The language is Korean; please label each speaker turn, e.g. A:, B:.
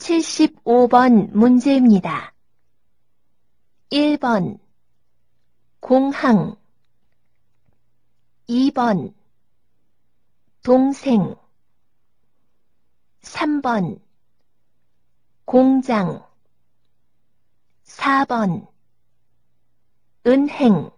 A: 75번 문제입니다. 1번 공항. 2번 동생. 3번 공장. 4번 은행.